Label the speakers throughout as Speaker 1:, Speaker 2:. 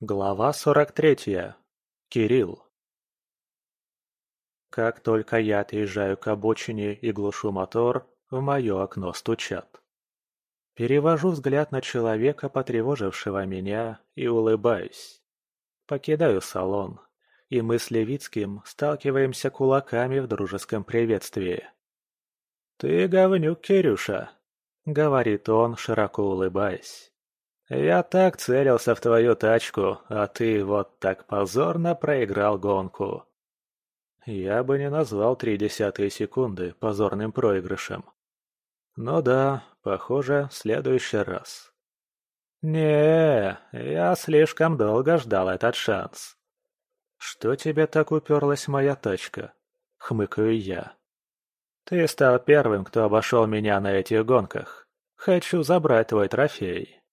Speaker 1: Глава сорок третья. Кирилл. Как только я отъезжаю к обочине и глушу мотор, в мое окно стучат. Перевожу взгляд на человека, потревожившего меня, и улыбаюсь. Покидаю салон, и мы с Левицким сталкиваемся кулаками в дружеском приветствии. «Ты говнюк, Кирюша», — говорит он, широко улыбаясь. «Я так целился в твою тачку, а ты вот так позорно проиграл гонку». Я бы не назвал три десятые секунды позорным проигрышем. Ну да, похоже, в следующий раз. не я слишком долго ждал этот шанс. «Что тебе так уперлась моя тачка?» — хмыкаю я. «Ты стал первым, кто обошел меня на этих гонках. Хочу забрать твой трофей».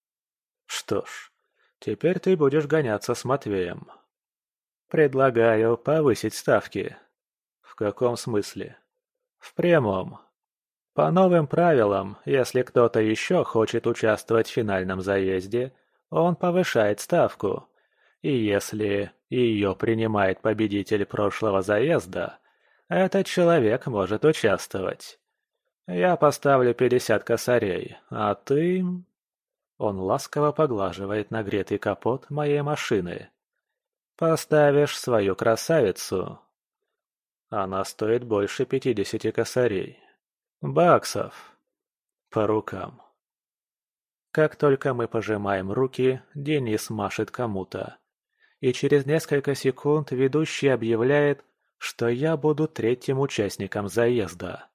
Speaker 1: «Что ж, теперь ты будешь гоняться с Матвеем». «Предлагаю повысить ставки». «В каком смысле?» «В прямом. По новым правилам, если кто-то еще хочет участвовать в финальном заезде, он повышает ставку. И если ее принимает победитель прошлого заезда, этот человек может участвовать. Я поставлю пятьдесят косарей, а ты...» Он ласково поглаживает нагретый капот моей машины. «Поставишь свою красавицу». Она стоит больше пятидесяти косарей. Баксов. По рукам. Как только мы пожимаем руки, Денис машет кому-то. И через несколько секунд ведущий объявляет, что я буду третьим участником заезда.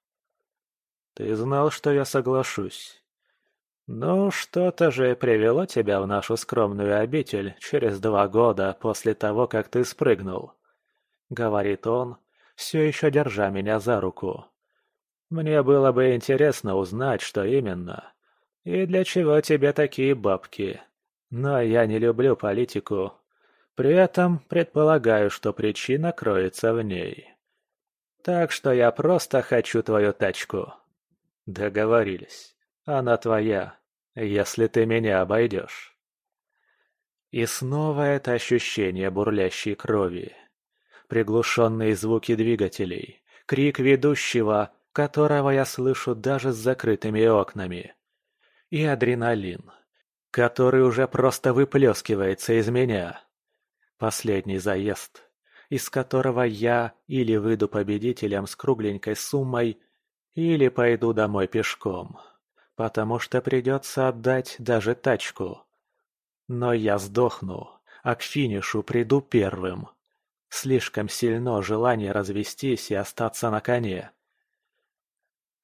Speaker 1: Ты знал, что я соглашусь. Ну, что-то же привело тебя в нашу скромную обитель через два года после того, как ты спрыгнул. Говорит он, все еще держа меня за руку. Мне было бы интересно узнать, что именно. И для чего тебе такие бабки. Но я не люблю политику. При этом предполагаю, что причина кроется в ней. Так что я просто хочу твою тачку. Договорились. Она твоя, если ты меня обойдешь. И снова это ощущение бурлящей крови. Приглушенные звуки двигателей, крик ведущего, которого я слышу даже с закрытыми окнами. И адреналин, который уже просто выплескивается из меня. Последний заезд, из которого я или выйду победителем с кругленькой суммой, или пойду домой пешком, потому что придется отдать даже тачку. Но я сдохну, а к финишу приду первым. Слишком сильно желание развестись и остаться на коне.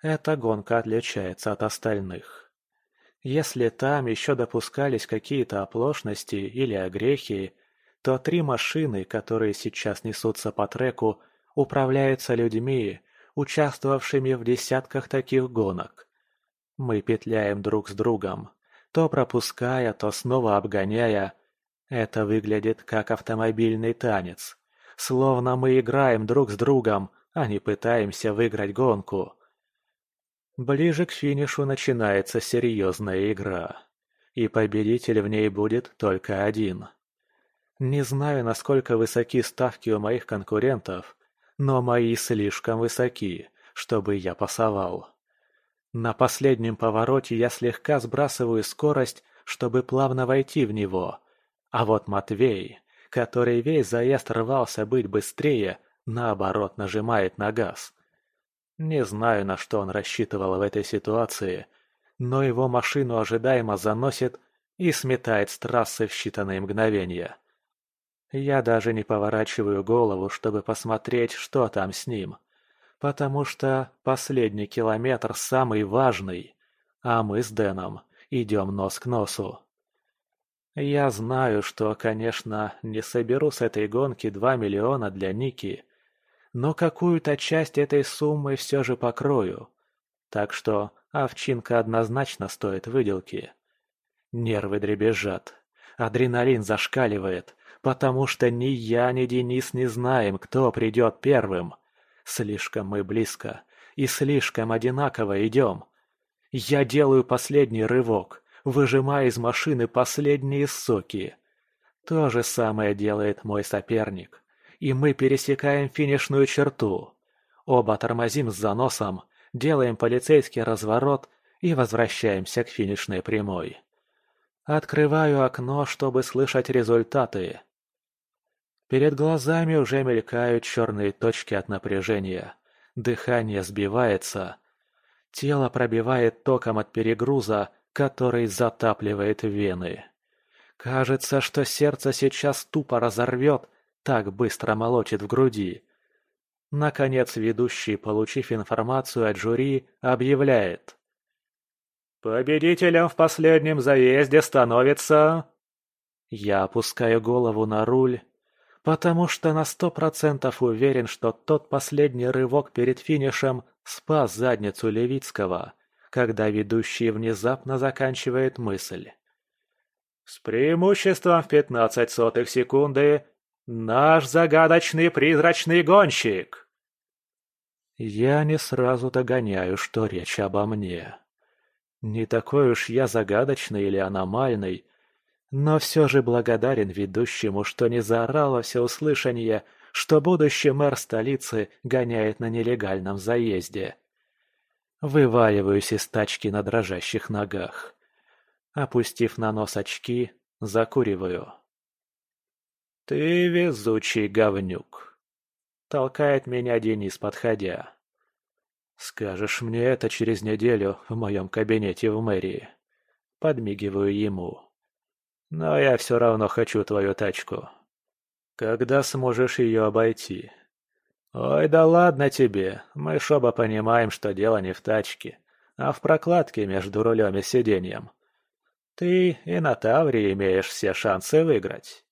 Speaker 1: Эта гонка отличается от остальных. Если там еще допускались какие-то оплошности или огрехи, то три машины, которые сейчас несутся по треку, управляются людьми, участвовавшими в десятках таких гонок. Мы петляем друг с другом, то пропуская, то снова обгоняя. Это выглядит как автомобильный танец. Словно мы играем друг с другом, а не пытаемся выиграть гонку. Ближе к финишу начинается серьезная игра. И победитель в ней будет только один. Не знаю, насколько высоки ставки у моих конкурентов, но мои слишком высоки, чтобы я пасовал. На последнем повороте я слегка сбрасываю скорость, чтобы плавно войти в него. А вот Матвей, который весь заезд рвался быть быстрее, наоборот нажимает на газ. Не знаю, на что он рассчитывал в этой ситуации, но его машину ожидаемо заносит и сметает с трассы в считанные мгновения. Я даже не поворачиваю голову, чтобы посмотреть, что там с ним, потому что последний километр самый важный, а мы с Дэном идем нос к носу. Я знаю, что, конечно, не соберу с этой гонки два миллиона для Ники, но какую-то часть этой суммы все же покрою. Так что овчинка однозначно стоит выделки. Нервы дребезжат, адреналин зашкаливает, потому что ни я, ни Денис не знаем, кто придет первым. Слишком мы близко и слишком одинаково идем. Я делаю последний рывок, выжимая из машины последние соки. То же самое делает мой соперник. И мы пересекаем финишную черту. Оба тормозим с заносом, делаем полицейский разворот и возвращаемся к финишной прямой. Открываю окно, чтобы слышать результаты. Перед глазами уже мелькают черные точки от напряжения. Дыхание сбивается. Тело пробивает током от перегруза, который затапливает вены. Кажется, что сердце сейчас тупо разорвет, так быстро молотит в груди. Наконец ведущий, получив информацию от жюри, объявляет. Победителем в последнем заезде становится... Я опускаю голову на руль, потому что на сто процентов уверен, что тот последний рывок перед финишем спас задницу Левицкого, когда ведущий внезапно заканчивает мысль. С преимуществом в пятнадцать сотых секунды наш загадочный призрачный гонщик. Я не сразу догоняю, что речь обо мне. Не такой уж я загадочный или аномальный, но все же благодарен ведущему, что не заорал во всеуслышание, что будущий мэр столицы гоняет на нелегальном заезде. Вываливаюсь из тачки на дрожащих ногах. Опустив на нос очки, закуриваю. «Ты везучий говнюк», — толкает меня Денис, подходя. «Скажешь мне это через неделю в моем кабинете в мэрии». Подмигиваю ему. «Но я все равно хочу твою тачку. Когда сможешь ее обойти?» «Ой, да ладно тебе, мы ж оба понимаем, что дело не в тачке, а в прокладке между рулем и сиденьем. Ты и на Тавре имеешь все шансы выиграть».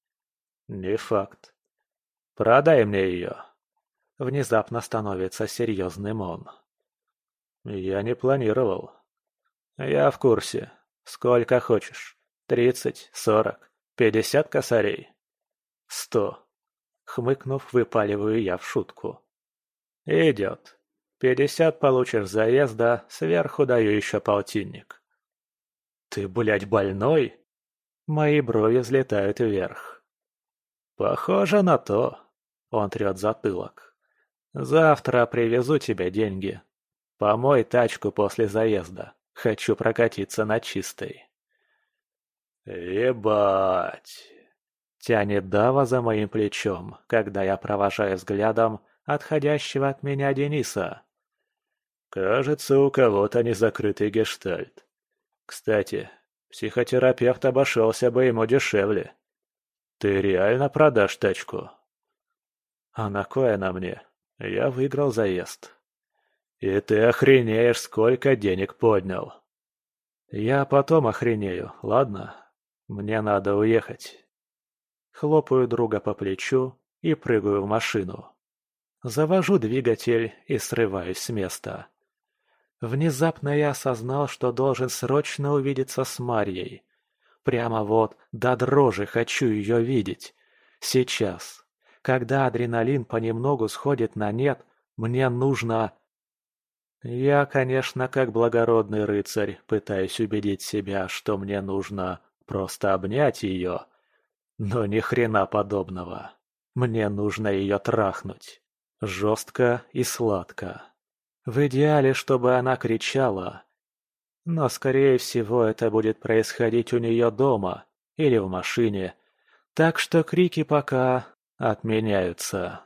Speaker 1: «Не факт. Продай мне ее». Внезапно становится серьезным он. «Я не планировал». «Я в курсе. Сколько хочешь. Тридцать, сорок, пятьдесят косарей?» «Сто». Хмыкнув, выпаливаю я в шутку. «Идет. Пятьдесят получишь заезда, сверху даю еще полтинник». «Ты, блядь, больной?» Мои брови взлетают вверх. «Похоже на то», — он трет затылок. «Завтра привезу тебе деньги, Помой тачку после заезда. Хочу прокатиться на чистой. Ебать. Тянет Дава за моим плечом, когда я провожаю взглядом отходящего от меня Дениса. Кажется, у кого-то незакрытый гештальт. Кстати, психотерапевт обошелся бы ему дешевле. Ты реально продашь тачку? А на кое на мне? Я выиграл заезд. И ты охренеешь, сколько денег поднял. Я потом охренею, ладно? Мне надо уехать. Хлопаю друга по плечу и прыгаю в машину. Завожу двигатель и срываюсь с места. Внезапно я осознал, что должен срочно увидеться с Марьей. Прямо вот до дрожи хочу ее видеть. Сейчас. Когда адреналин понемногу сходит на нет, мне нужно я, конечно, как благородный рыцарь, пытаюсь убедить себя, что мне нужно просто обнять ее. Но ни хрена подобного. Мне нужно ее трахнуть. Жестко и сладко. В идеале, чтобы она кричала. Но, скорее всего, это будет происходить у нее дома или в машине. Так что крики пока отменяются.